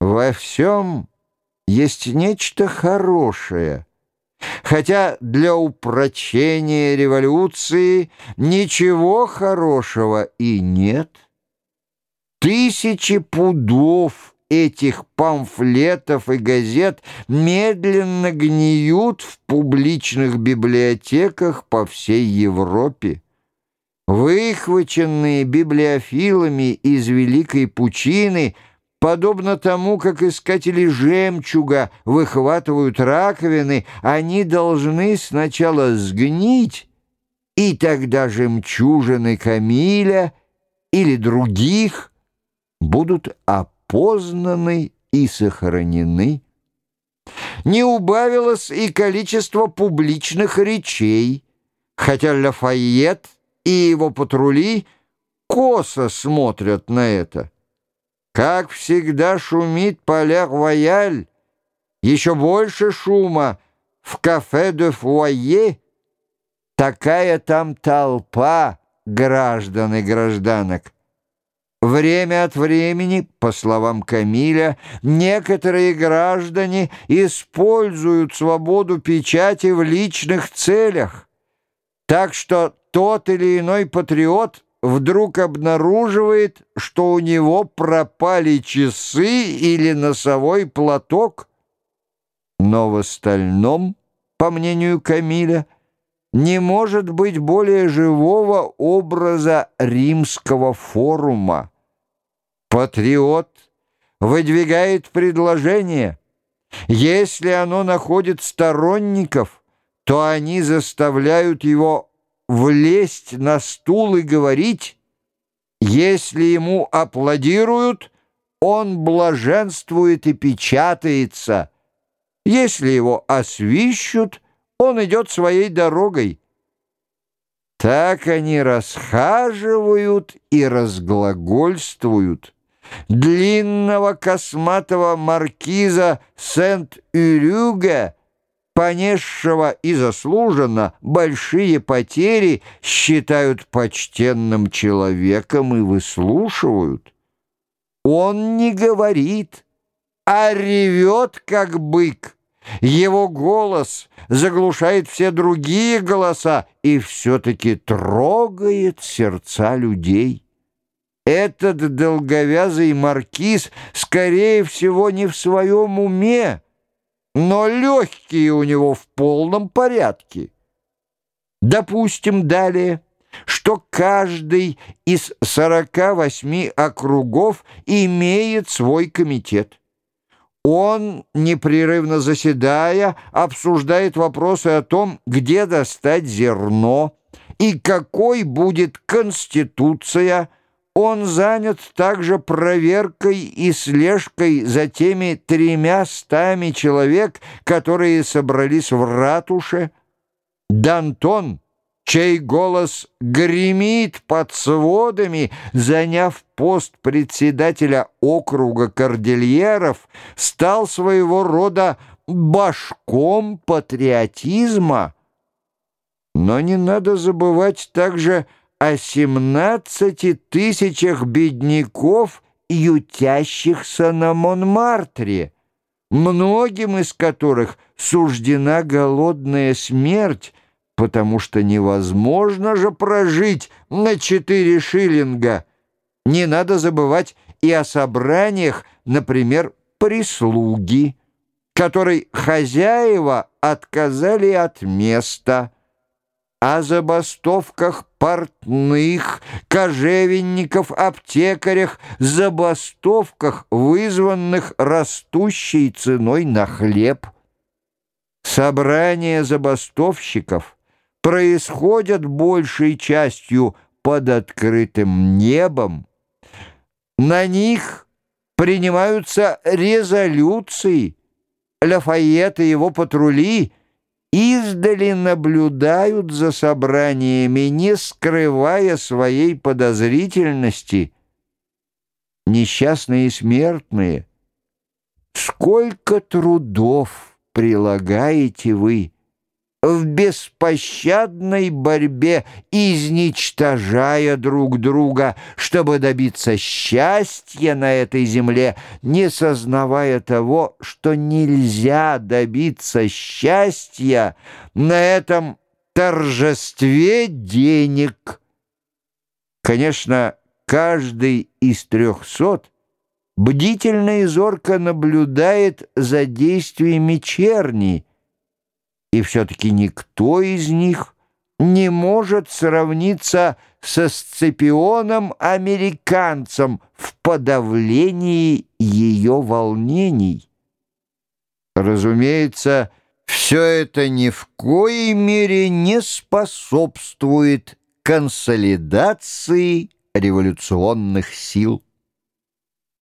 Во всем есть нечто хорошее, хотя для упрочения революции ничего хорошего и нет. Тысячи пудов этих памфлетов и газет медленно гниют в публичных библиотеках по всей Европе. Выхваченные библиофилами из Великой Пучины – Подобно тому, как искатели жемчуга выхватывают раковины, они должны сначала сгнить, и тогда жемчужины Камиля или других будут опознаны и сохранены. Не убавилось и количество публичных речей, хотя Лафайет и его патрули косо смотрят на это. Как всегда шумит поля-рояль, еще больше шума в кафе де фуае. Такая там толпа граждан и гражданок. Время от времени, по словам Камиля, некоторые граждане используют свободу печати в личных целях. Так что тот или иной патриот вдруг обнаруживает, что у него пропали часы или носовой платок. Но в остальном, по мнению Камиля, не может быть более живого образа римского форума. Патриот выдвигает предложение. Если оно находит сторонников, то они заставляют его влезть на стул и говорить, если ему аплодируют, он блаженствует и печатается. Если его освищут, он идет своей дорогой. Так они расхаживают и разглагольствуют. Длинного косматого маркиза Сент-Урюга — понесшего и заслуженно большие потери, считают почтенным человеком и выслушивают. Он не говорит, а ревет, как бык. Его голос заглушает все другие голоса и все-таки трогает сердца людей. Этот долговязый маркиз, скорее всего, не в своем уме, но легкие у него в полном порядке. Допустим далее, что каждый из 48 округов имеет свой комитет. Он, непрерывно заседая, обсуждает вопросы о том, где достать зерно и какой будет конституция, он занят также проверкой и слежкой за теми тремя стами человек, которые собрались в ратуше. Дантон, чей голос гремит под сводами, заняв пост председателя округа кордильеров, стал своего рода башком патриотизма. Но не надо забывать также, о семнадцати тысячах бедняков, ютящихся на Монмартре, многим из которых суждена голодная смерть, потому что невозможно же прожить на четыре шиллинга. Не надо забывать и о собраниях, например, прислуги, которой хозяева отказали от места – о забастовках портных, кожевенников, аптекарях, забастовках, вызванных растущей ценой на хлеб. Собрания забастовщиков происходят большей частью под открытым небом. На них принимаются резолюции. Лафайет и его патрули — издали наблюдают за собраниями, не скрывая своей подозрительности. Несчастные смертные, сколько трудов прилагаете вы, в беспощадной борьбе, изничтожая друг друга, чтобы добиться счастья на этой земле, не сознавая того, что нельзя добиться счастья на этом торжестве денег. Конечно, каждый из трехсот бдительно и зорко наблюдает за действиями черни, и все-таки никто из них не может сравниться со Сципионом-американцем в подавлении ее волнений. Разумеется, все это ни в коей мере не способствует консолидации революционных сил.